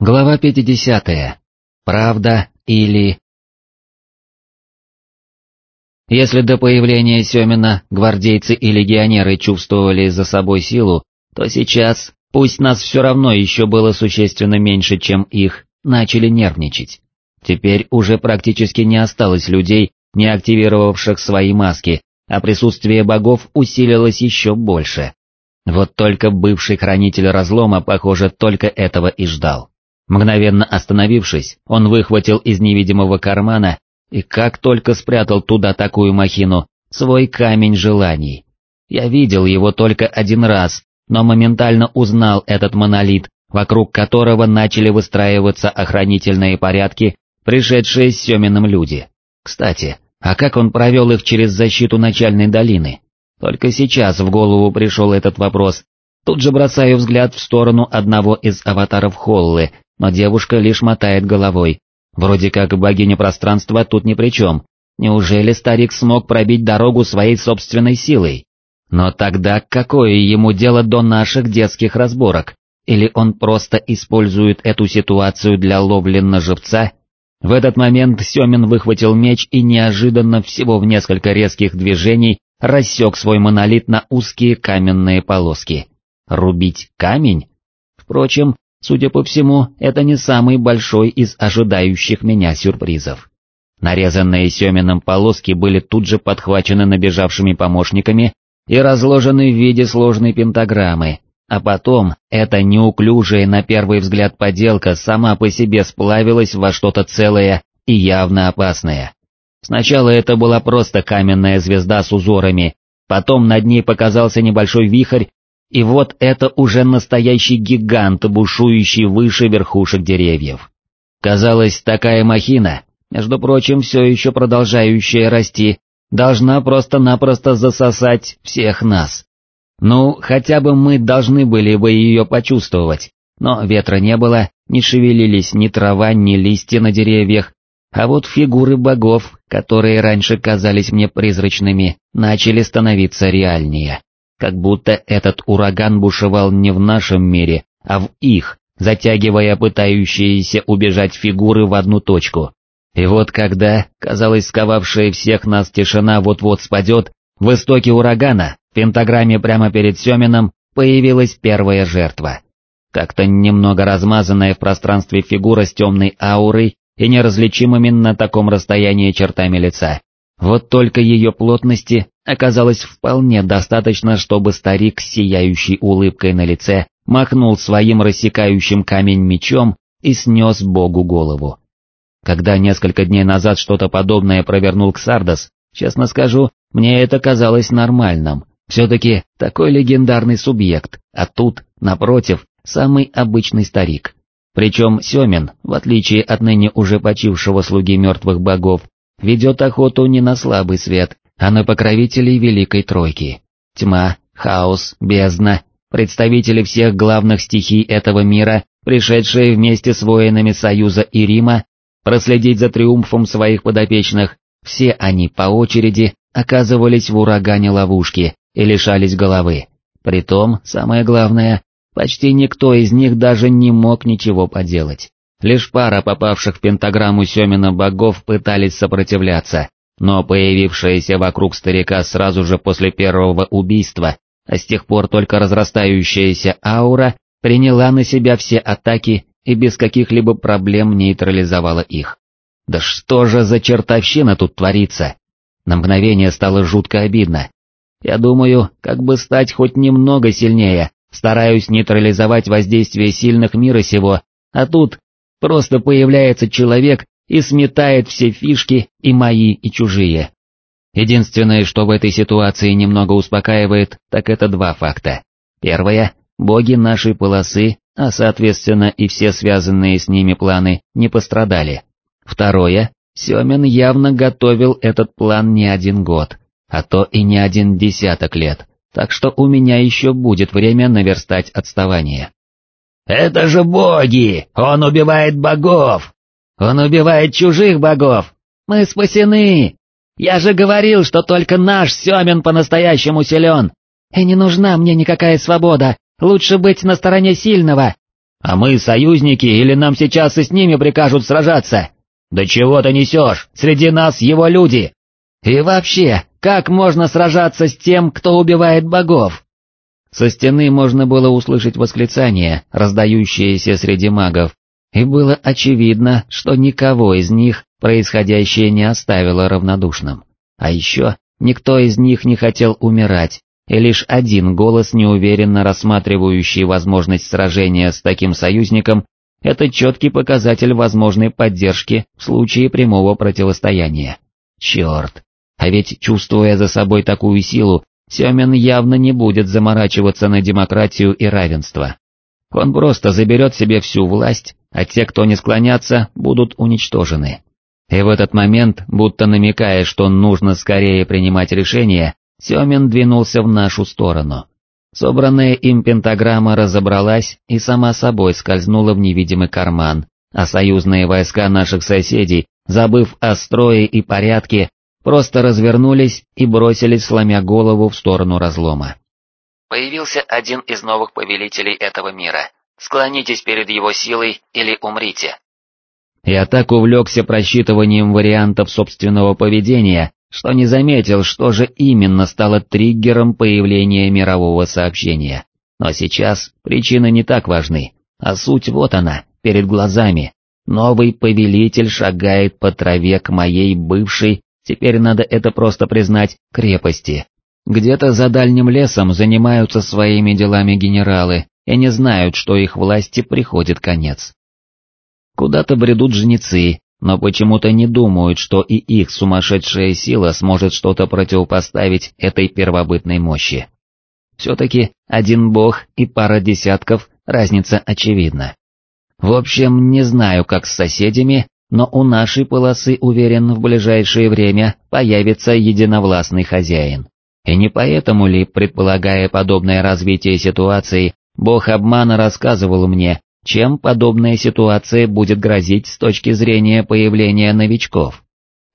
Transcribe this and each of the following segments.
Глава 50. Правда или... Если до появления Семина гвардейцы и легионеры чувствовали за собой силу, то сейчас, пусть нас все равно еще было существенно меньше, чем их, начали нервничать. Теперь уже практически не осталось людей, не активировавших свои маски, а присутствие богов усилилось еще больше. Вот только бывший хранитель разлома, похоже, только этого и ждал. Мгновенно остановившись, он выхватил из невидимого кармана и как только спрятал туда такую махину, свой камень желаний. Я видел его только один раз, но моментально узнал этот монолит, вокруг которого начали выстраиваться охранительные порядки, пришедшие с Семиным люди. Кстати, а как он провел их через защиту начальной долины? Только сейчас в голову пришел этот вопрос. Тут же бросаю взгляд в сторону одного из аватаров Холлы, но девушка лишь мотает головой. Вроде как богиня пространства тут ни при чем. Неужели старик смог пробить дорогу своей собственной силой? Но тогда какое ему дело до наших детских разборок? Или он просто использует эту ситуацию для ловли на живца? В этот момент Семин выхватил меч и неожиданно всего в несколько резких движений рассек свой монолит на узкие каменные полоски. Рубить камень? Впрочем, Судя по всему, это не самый большой из ожидающих меня сюрпризов. Нарезанные Семеном полоски были тут же подхвачены набежавшими помощниками и разложены в виде сложной пентаграммы, а потом эта неуклюжая на первый взгляд поделка сама по себе сплавилась во что-то целое и явно опасное. Сначала это была просто каменная звезда с узорами, потом над ней показался небольшой вихрь, и вот это уже настоящий гигант, бушующий выше верхушек деревьев. Казалось, такая махина, между прочим, все еще продолжающая расти, должна просто-напросто засосать всех нас. Ну, хотя бы мы должны были бы ее почувствовать, но ветра не было, не шевелились ни трава, ни листья на деревьях, а вот фигуры богов, которые раньше казались мне призрачными, начали становиться реальнее как будто этот ураган бушевал не в нашем мире, а в их, затягивая пытающиеся убежать фигуры в одну точку. И вот когда, казалось, сковавшая всех нас тишина вот-вот спадет, в истоке урагана, в пентаграмме прямо перед Семином, появилась первая жертва. Как-то немного размазанная в пространстве фигура с темной аурой и неразличимыми на таком расстоянии чертами лица. Вот только ее плотности оказалось вполне достаточно, чтобы старик с сияющей улыбкой на лице махнул своим рассекающим камень мечом и снес богу голову. Когда несколько дней назад что-то подобное провернул Ксардос, честно скажу, мне это казалось нормальным. Все-таки такой легендарный субъект, а тут, напротив, самый обычный старик. Причем Семин, в отличие от ныне уже почившего слуги мертвых богов, ведет охоту не на слабый свет, а на покровителей Великой Тройки. Тьма, хаос, бездна, представители всех главных стихий этого мира, пришедшие вместе с воинами Союза и Рима, проследить за триумфом своих подопечных, все они по очереди оказывались в урагане ловушки и лишались головы. Притом, самое главное, почти никто из них даже не мог ничего поделать. Лишь пара попавших в пентаграмму Семина богов пытались сопротивляться, но появившаяся вокруг старика сразу же после первого убийства, а с тех пор только разрастающаяся аура, приняла на себя все атаки и без каких-либо проблем нейтрализовала их. Да что же за чертовщина тут творится? На мгновение стало жутко обидно. Я думаю, как бы стать хоть немного сильнее, стараюсь нейтрализовать воздействие сильных мира сего, а тут Просто появляется человек и сметает все фишки, и мои, и чужие. Единственное, что в этой ситуации немного успокаивает, так это два факта. Первое, боги нашей полосы, а соответственно и все связанные с ними планы, не пострадали. Второе, Семен явно готовил этот план не один год, а то и не один десяток лет, так что у меня еще будет время наверстать отставание. «Это же боги! Он убивает богов! Он убивает чужих богов! Мы спасены! Я же говорил, что только наш Семен по-настоящему силен! И не нужна мне никакая свобода, лучше быть на стороне сильного!» А мы союзники или нам сейчас и с ними прикажут сражаться? Да чего ты несешь, среди нас его люди! И вообще, как можно сражаться с тем, кто убивает богов? Со стены можно было услышать восклицания, раздающиеся среди магов, и было очевидно, что никого из них происходящее не оставило равнодушным. А еще никто из них не хотел умирать, и лишь один голос, неуверенно рассматривающий возможность сражения с таким союзником, это четкий показатель возможной поддержки в случае прямого противостояния. Черт! А ведь, чувствуя за собой такую силу, Семен явно не будет заморачиваться на демократию и равенство. Он просто заберет себе всю власть, а те, кто не склонятся, будут уничтожены. И в этот момент, будто намекая, что нужно скорее принимать решение, Семен двинулся в нашу сторону. Собранная им пентаграмма разобралась и сама собой скользнула в невидимый карман, а союзные войска наших соседей, забыв о строе и порядке, просто развернулись и бросились, сломя голову в сторону разлома. Появился один из новых повелителей этого мира. Склонитесь перед его силой или умрите. Я так увлекся просчитыванием вариантов собственного поведения, что не заметил, что же именно стало триггером появления мирового сообщения. Но сейчас причины не так важны, а суть вот она, перед глазами. Новый повелитель шагает по траве к моей бывшей, теперь надо это просто признать, крепости. Где-то за дальним лесом занимаются своими делами генералы и не знают, что их власти приходит конец. Куда-то бредут жнецы, но почему-то не думают, что и их сумасшедшая сила сможет что-то противопоставить этой первобытной мощи. Все-таки один бог и пара десятков, разница очевидна. В общем, не знаю, как с соседями, но у нашей полосы, уверен, в ближайшее время появится единовластный хозяин. И не поэтому ли, предполагая подобное развитие ситуации, бог обмана рассказывал мне, чем подобная ситуация будет грозить с точки зрения появления новичков.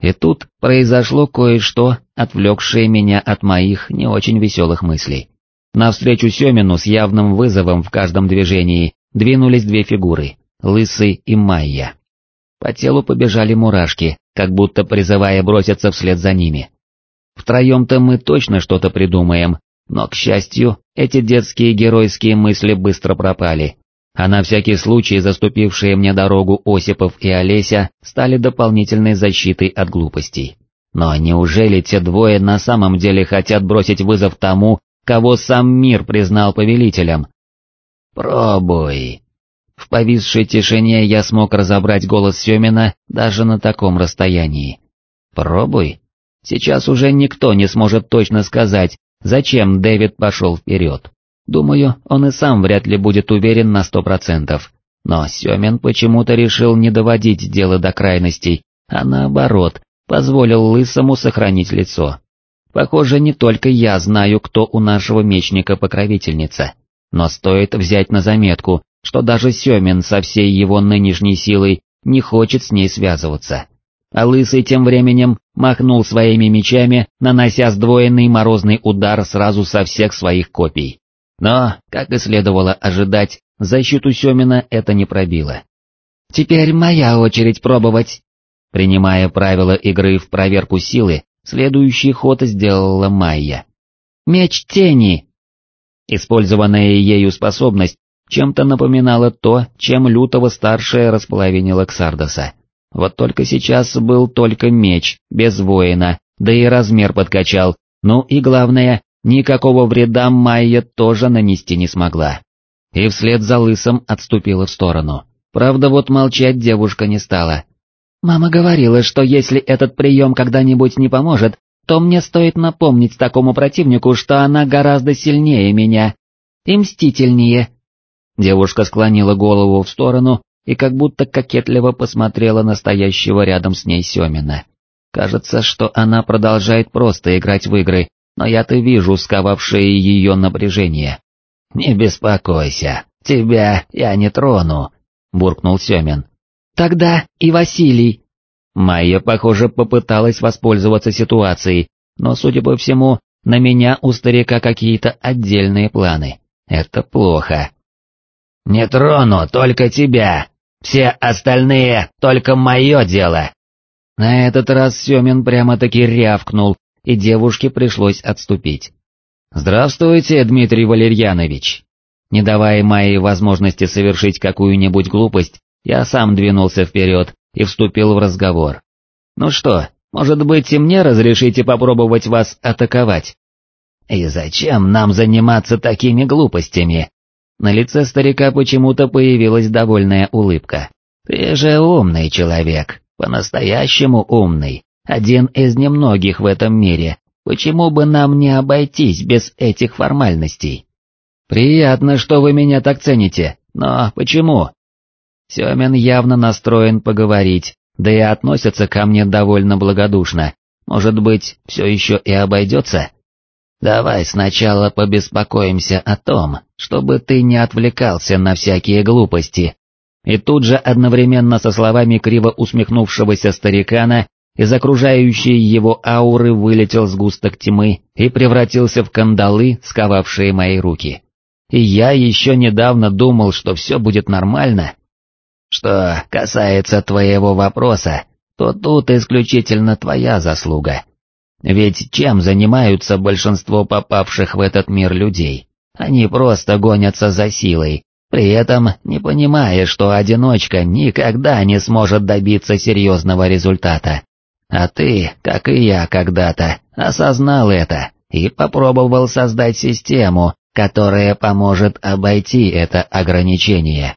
И тут произошло кое-что, отвлекшее меня от моих не очень веселых мыслей. Навстречу Семину с явным вызовом в каждом движении двинулись две фигуры — Лысый и Майя. По телу побежали мурашки, как будто призывая броситься вслед за ними. Втроем-то мы точно что-то придумаем, но, к счастью, эти детские геройские мысли быстро пропали, а на всякий случай заступившие мне дорогу Осипов и Олеся стали дополнительной защитой от глупостей. Но неужели те двое на самом деле хотят бросить вызов тому, кого сам мир признал повелителем? Пробуй. В повисшей тишине я смог разобрать голос Семина даже на таком расстоянии. Пробуй. Сейчас уже никто не сможет точно сказать, зачем Дэвид пошел вперед. Думаю, он и сам вряд ли будет уверен на сто процентов. Но Семен почему-то решил не доводить дело до крайностей, а наоборот, позволил Лысому сохранить лицо. Похоже, не только я знаю, кто у нашего мечника покровительница, но стоит взять на заметку, что даже Семен со всей его нынешней силой не хочет с ней связываться. А Лысый тем временем махнул своими мечами, нанося сдвоенный морозный удар сразу со всех своих копий. Но, как и следовало ожидать, защиту Семина это не пробило. «Теперь моя очередь пробовать!» Принимая правила игры в проверку силы, следующий ход сделала Майя. «Меч тени!» Использованная ею способность чем-то напоминала то, чем Лютого-старшая располовинила Ксардоса. Вот только сейчас был только меч, без воина, да и размер подкачал, ну и главное, Никакого вреда Майя тоже нанести не смогла. И вслед за лысом отступила в сторону. Правда, вот молчать девушка не стала. «Мама говорила, что если этот прием когда-нибудь не поможет, то мне стоит напомнить такому противнику, что она гораздо сильнее меня. И мстительнее». Девушка склонила голову в сторону и как будто кокетливо посмотрела на стоящего рядом с ней Семина. Кажется, что она продолжает просто играть в игры, но я-то вижу сковавшее ее напряжение. «Не беспокойся, тебя я не трону», — буркнул Семин. «Тогда и Василий». Майя, похоже, попыталась воспользоваться ситуацией, но, судя по всему, на меня у старика какие-то отдельные планы. Это плохо. «Не трону только тебя! Все остальные — только мое дело!» На этот раз Семин прямо-таки рявкнул, и девушке пришлось отступить. «Здравствуйте, Дмитрий Валерьянович!» Не давая Майе возможности совершить какую-нибудь глупость, я сам двинулся вперед и вступил в разговор. «Ну что, может быть и мне разрешите попробовать вас атаковать?» «И зачем нам заниматься такими глупостями?» На лице старика почему-то появилась довольная улыбка. «Ты же умный человек, по-настоящему умный, один из немногих в этом мире. Почему бы нам не обойтись без этих формальностей?» «Приятно, что вы меня так цените, но почему?» Семен явно настроен поговорить, да и относится ко мне довольно благодушно. Может быть, все еще и обойдется? Давай сначала побеспокоимся о том, чтобы ты не отвлекался на всякие глупости. И тут же одновременно со словами криво усмехнувшегося старикана из окружающей его ауры вылетел сгусток тьмы и превратился в кандалы, сковавшие мои руки. И я еще недавно думал, что все будет нормально. Что касается твоего вопроса, то тут исключительно твоя заслуга. Ведь чем занимаются большинство попавших в этот мир людей? Они просто гонятся за силой, при этом не понимая, что одиночка никогда не сможет добиться серьезного результата. А ты, как и я когда-то, осознал это и попробовал создать систему, которая поможет обойти это ограничение.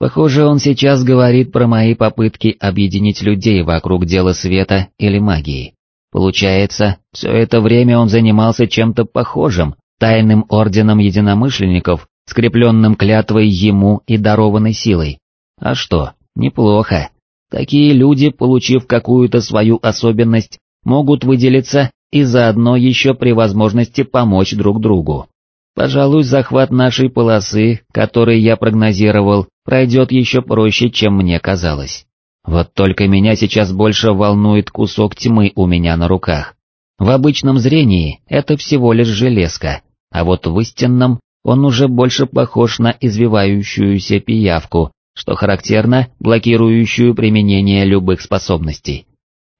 Похоже, он сейчас говорит про мои попытки объединить людей вокруг дела света или магии. Получается, все это время он занимался чем-то похожим, тайным орденом единомышленников, скрепленным клятвой ему и дарованной силой. А что, неплохо. Такие люди, получив какую-то свою особенность, могут выделиться и заодно еще при возможности помочь друг другу. Пожалуй, захват нашей полосы, который я прогнозировал, пройдет еще проще, чем мне казалось. Вот только меня сейчас больше волнует кусок тьмы у меня на руках. В обычном зрении это всего лишь железка, а вот в истинном он уже больше похож на извивающуюся пиявку, что характерно, блокирующую применение любых способностей.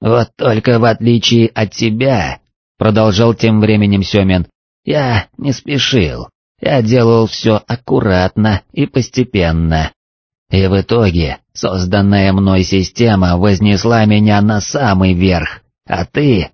«Вот только в отличие от тебя», — продолжал тем временем Семен, я не спешил, я делал все аккуратно и постепенно. И в итоге созданная мной система вознесла меня на самый верх, а ты...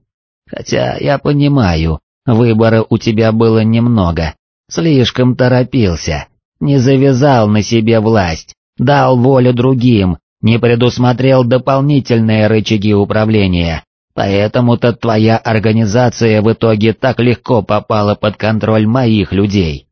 Хотя я понимаю, выбора у тебя было немного, слишком торопился, не завязал на себе власть, дал волю другим, не предусмотрел дополнительные рычаги управления, Поэтому-то твоя организация в итоге так легко попала под контроль моих людей.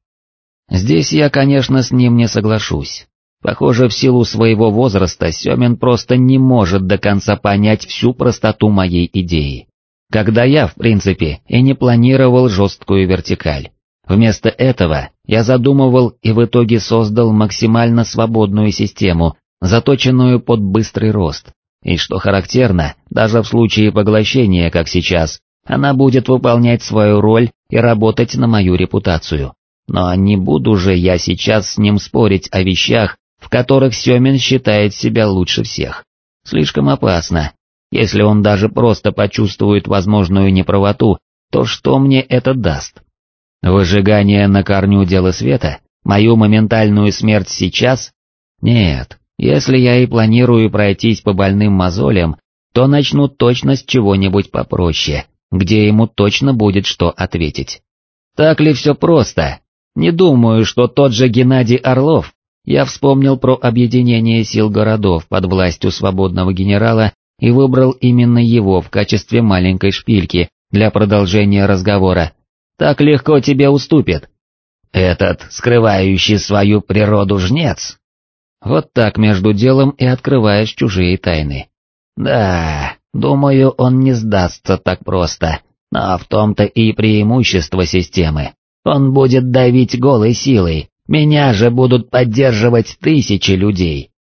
Здесь я, конечно, с ним не соглашусь. Похоже, в силу своего возраста Семин просто не может до конца понять всю простоту моей идеи. Когда я, в принципе, и не планировал жесткую вертикаль. Вместо этого я задумывал и в итоге создал максимально свободную систему, заточенную под быстрый рост, и что характерно, даже в случае поглощения, как сейчас, она будет выполнять свою роль и работать на мою репутацию. Но не буду же я сейчас с ним спорить о вещах, в которых Семин считает себя лучше всех. Слишком опасно. Если он даже просто почувствует возможную неправоту, то что мне это даст? Выжигание на корню дела света? Мою моментальную смерть сейчас? Нет, если я и планирую пройтись по больным мозолям, то начну точно с чего-нибудь попроще, где ему точно будет что ответить. Так ли все просто? Не думаю, что тот же Геннадий Орлов, я вспомнил про объединение сил городов под властью свободного генерала и выбрал именно его в качестве маленькой шпильки для продолжения разговора. Так легко тебе уступит. Этот, скрывающий свою природу жнец, вот так между делом и открываешь чужие тайны. Да, думаю, он не сдастся так просто, но в том-то и преимущество системы. Он будет давить голой силой, меня же будут поддерживать тысячи людей.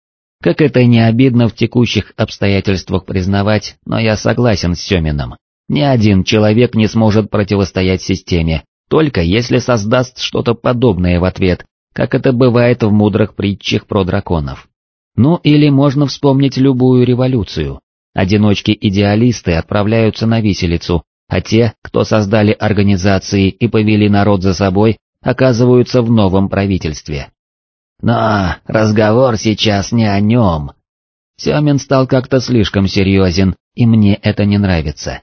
Как это не обидно в текущих обстоятельствах признавать, но я согласен с Семином. Ни один человек не сможет противостоять системе, только если создаст что-то подобное в ответ, как это бывает в мудрых притчах про драконов. Ну или можно вспомнить любую революцию. Одиночки-идеалисты отправляются на виселицу, а те, кто создали организации и повели народ за собой, оказываются в новом правительстве. Но разговор сейчас не о нем. Семен стал как-то слишком серьезен, и мне это не нравится.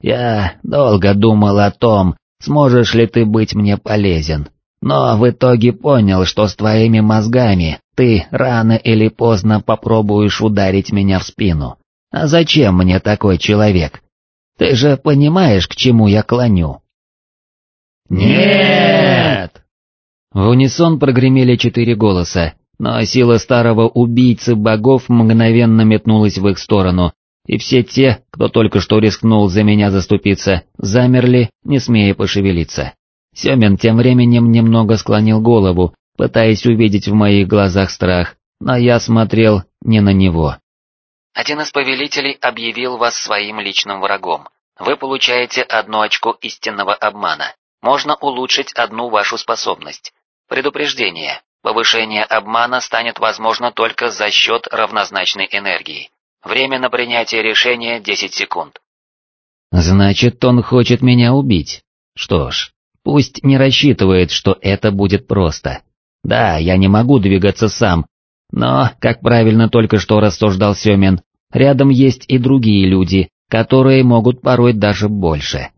Я долго думал о том, сможешь ли ты быть мне полезен, но в итоге понял, что с твоими мозгами ты рано или поздно попробуешь ударить меня в спину. А зачем мне такой человек? Ты же понимаешь, к чему я клоню? Нет! В унисон прогремели четыре голоса, но сила старого убийцы богов мгновенно метнулась в их сторону, и все те, кто только что рискнул за меня заступиться, замерли, не смея пошевелиться. Семен тем временем немного склонил голову, пытаясь увидеть в моих глазах страх, но я смотрел не на него. Один из повелителей объявил вас своим личным врагом. Вы получаете одно очко истинного обмана. Можно улучшить одну вашу способность. Предупреждение. Повышение обмана станет возможно только за счет равнозначной энергии. Время на принятие решения 10 секунд. Значит, он хочет меня убить. Что ж, пусть не рассчитывает, что это будет просто. Да, я не могу двигаться сам, но, как правильно только что рассуждал Семен, рядом есть и другие люди, которые могут порой даже больше.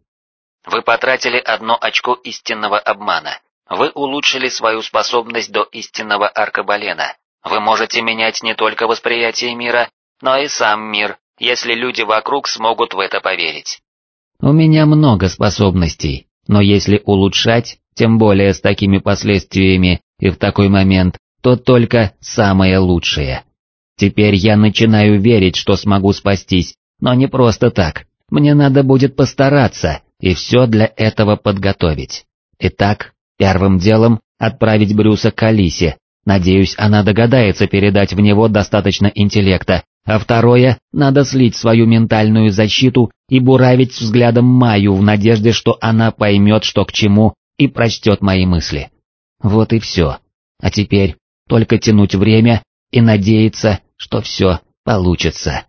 Вы потратили одно очко истинного обмана. Вы улучшили свою способность до истинного аркабалена. Вы можете менять не только восприятие мира, но и сам мир, если люди вокруг смогут в это поверить. У меня много способностей, но если улучшать, тем более с такими последствиями и в такой момент, то только самое лучшее. Теперь я начинаю верить, что смогу спастись, но не просто так. Мне надо будет постараться и все для этого подготовить. Итак, первым делом отправить Брюса к Алисе. Надеюсь, она догадается передать в него достаточно интеллекта, а второе, надо слить свою ментальную защиту и буравить взглядом Майю в надежде, что она поймет, что к чему, и прочтет мои мысли. Вот и все. А теперь только тянуть время и надеяться, что все получится.